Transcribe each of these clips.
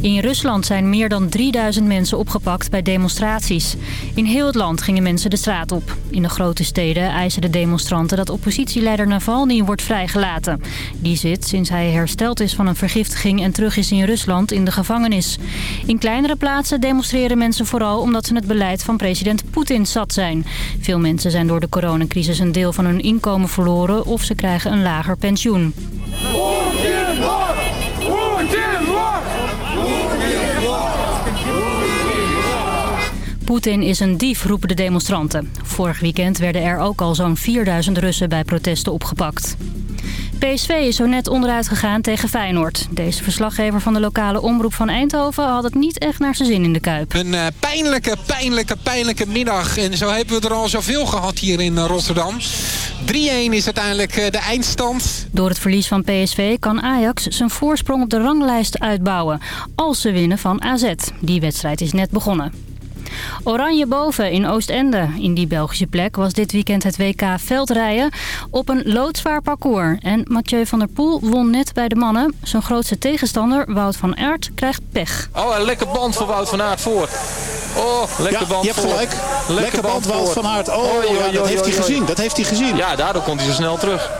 In Rusland zijn meer dan 3000 mensen opgepakt bij demonstraties. In heel het land gingen mensen de straat op. In de grote steden eisen de demonstranten dat oppositieleider Navalny wordt vrijgelaten. Die zit, sinds hij hersteld is van een vergiftiging en terug is in Rusland, in de gevangenis. In kleinere plaatsen demonstreren mensen vooral omdat ze het beleid van president Poetin zat zijn. Veel mensen zijn door de coronacrisis een deel van hun inkomen verloren of ze krijgen een lager pensioen. Poetin is een dief, roepen de demonstranten. Vorig weekend werden er ook al zo'n 4000 Russen bij protesten opgepakt. PSV is zo net onderuit gegaan tegen Feyenoord. Deze verslaggever van de lokale omroep van Eindhoven had het niet echt naar zijn zin in de Kuip. Een uh, pijnlijke, pijnlijke, pijnlijke middag. En zo hebben we er al zoveel gehad hier in uh, Rotterdam. 3-1 is uiteindelijk uh, de eindstand. Door het verlies van PSV kan Ajax zijn voorsprong op de ranglijst uitbouwen. Als ze winnen van AZ. Die wedstrijd is net begonnen. Oranje boven in Oostende. In die Belgische plek was dit weekend het WK veldrijden op een loodzwaar parcours. En Mathieu van der Poel won net bij de mannen. Zijn grootste tegenstander, Wout van Aert, krijgt pech. Oh, een lekker band voor Wout van Aert voor. Oh, lekker ja, band je hebt voor. gelijk. Lekker, lekker band, band Wout van Aert. Oh, oh ja, dat heeft hij gezien. Dat heeft hij gezien. Ja, daardoor komt hij zo snel terug.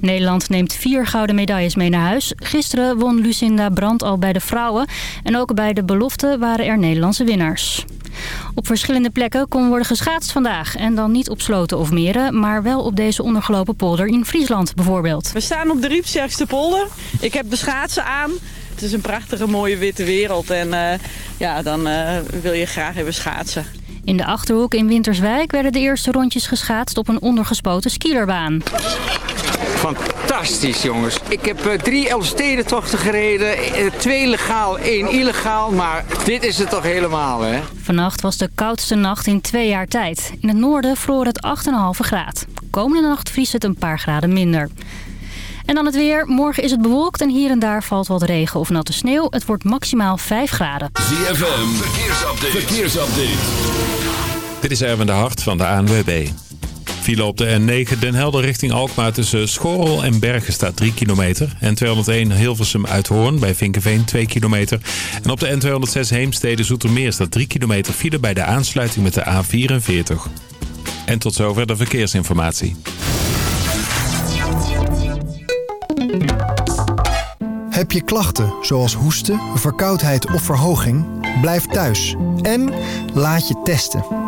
Nederland neemt vier gouden medailles mee naar huis. Gisteren won Lucinda Brandt al bij de vrouwen. En ook bij de belofte waren er Nederlandse winnaars. Op verschillende plekken kon worden geschaatst vandaag. En dan niet op sloten of meren, maar wel op deze ondergelopen polder in Friesland bijvoorbeeld. We staan op de Riepsterkste polder. Ik heb de schaatsen aan. Het is een prachtige mooie witte wereld en uh, ja, dan uh, wil je graag even schaatsen. In de Achterhoek in Winterswijk werden de eerste rondjes geschaatst op een ondergespoten skierbaan. Fantastisch jongens. Ik heb uh, drie Elfstedentochten gereden. Uh, twee legaal, één illegaal. Maar dit is het toch helemaal hè. Vannacht was de koudste nacht in twee jaar tijd. In het noorden vroor het 8,5 graad. Komende nacht vriest het een paar graden minder. En dan het weer. Morgen is het bewolkt en hier en daar valt wat regen of natte sneeuw. Het wordt maximaal 5 graden. ZFM, verkeersupdate. verkeersupdate. Dit is Erwin de Hart van de ANWB. File op de N9 Den Helder richting Alkmaar tussen Schorrel en Bergen staat 3 kilometer. N201 Hilversum Uithoorn bij Vinkenveen 2 kilometer. En op de N206 Heemstede Zoetermeer staat 3 kilometer file bij de aansluiting met de A44. En tot zover de verkeersinformatie. Heb je klachten zoals hoesten, verkoudheid of verhoging? Blijf thuis en laat je testen.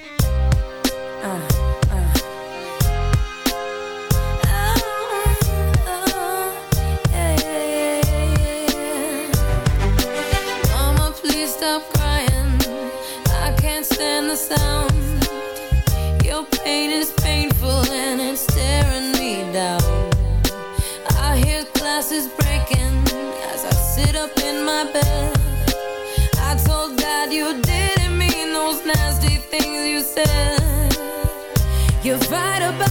said you're right about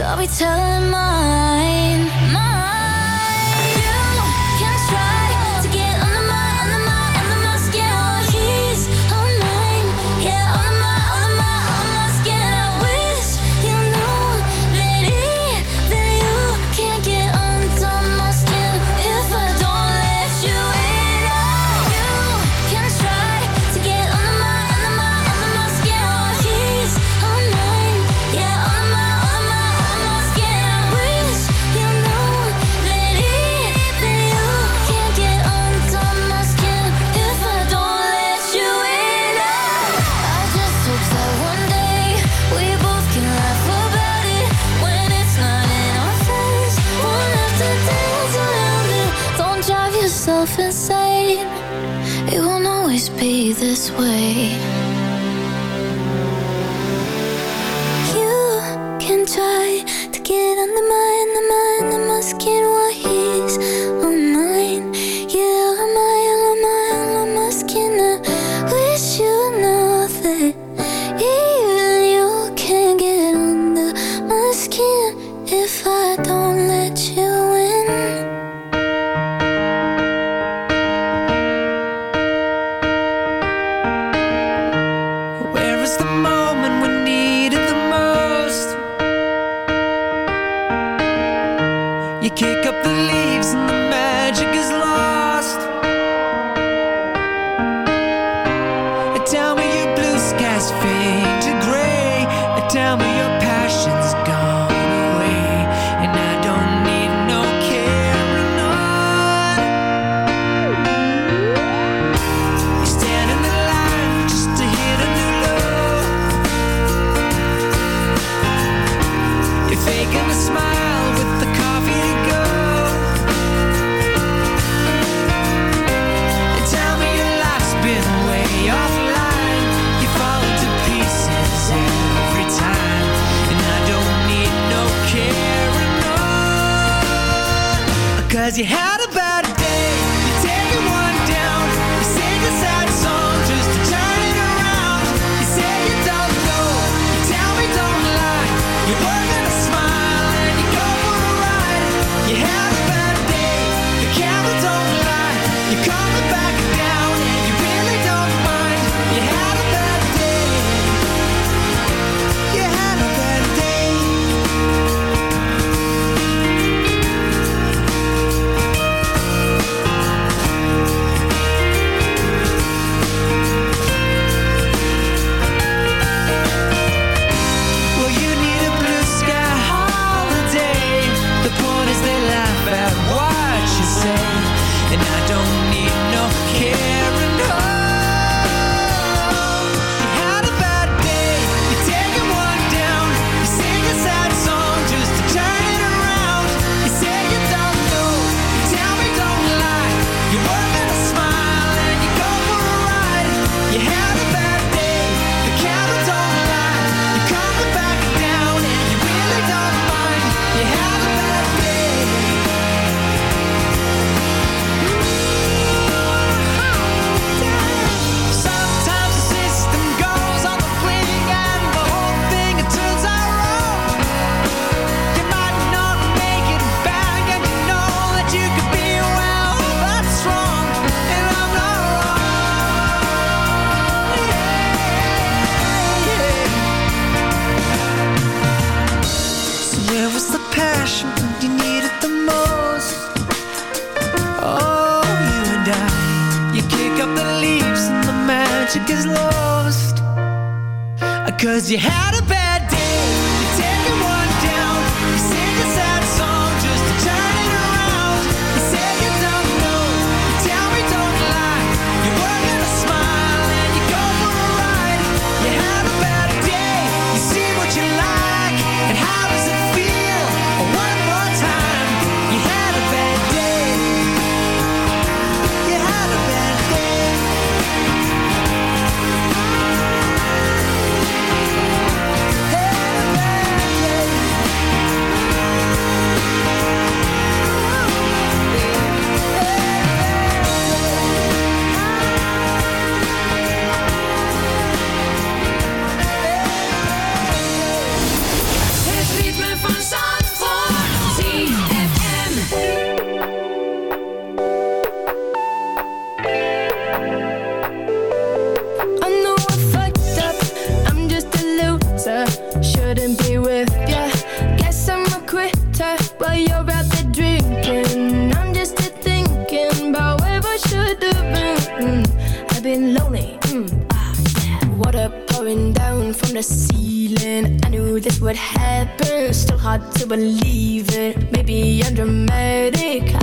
So I'll be telling mine. mine.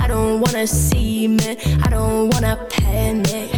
I don't wanna see me, I don't wanna panic.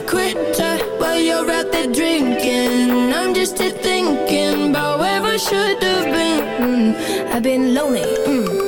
quitter, but you're out there drinking. I'm just here thinking about where I should have been. I've been lonely. Mm.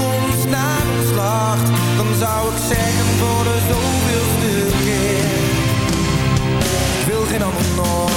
naar geslacht, dan zou ik zeggen voor de zoveelste keer. Ik wil geen ander nog.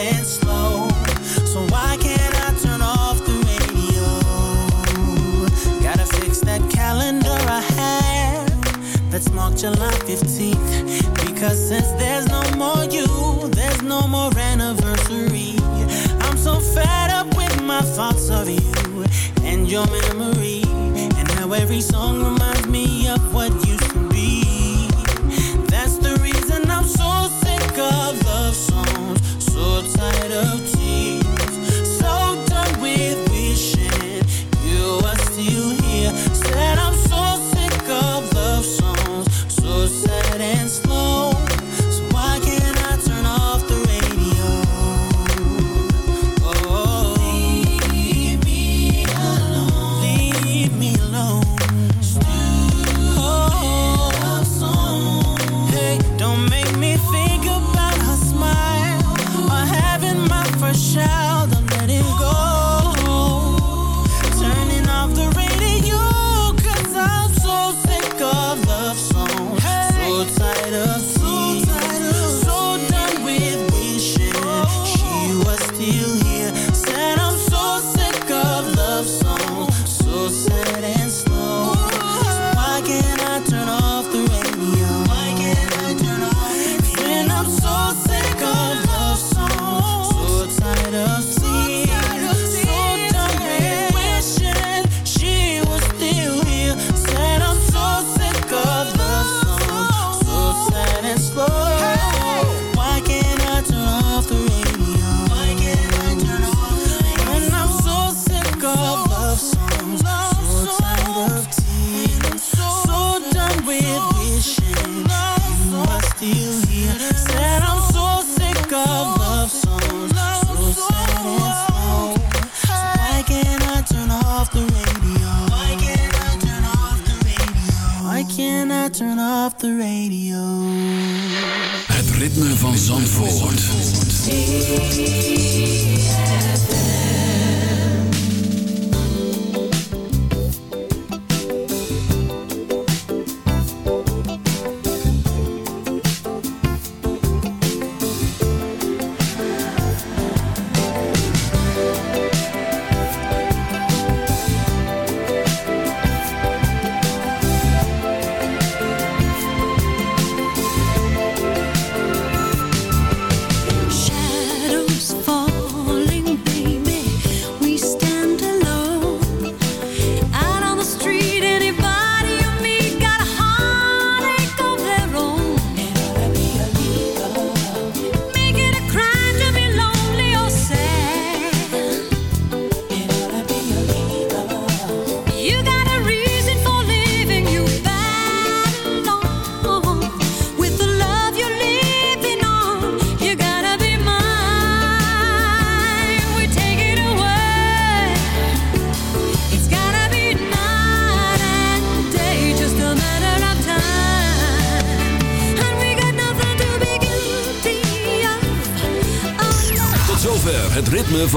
and slow. So why can't I turn off the radio? Gotta fix that calendar I have that's marked July 15th. Because since there's no more you, there's no more anniversary. I'm so fed up with my thoughts of you and your memory. And how every song reminds me of what off the radio. Het ritme van Zandvoort.